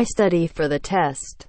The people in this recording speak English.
I study for the test.